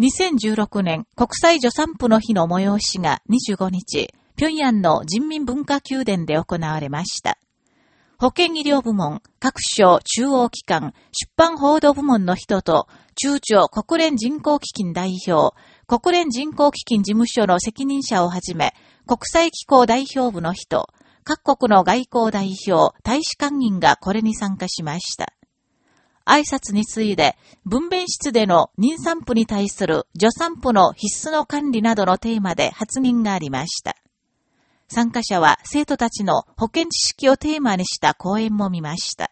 2016年国際助産婦の日の催しが25日、平壌の人民文化宮殿で行われました。保健医療部門、各省中央機関、出版報道部門の人と、中朝国連人口基金代表、国連人口基金事務所の責任者をはじめ、国際機構代表部の人、各国の外交代表、大使館員がこれに参加しました。挨拶に次いで、分娩室での妊産婦に対する助産婦の必須の管理などのテーマで発言がありました。参加者は生徒たちの保健知識をテーマにした講演も見ました。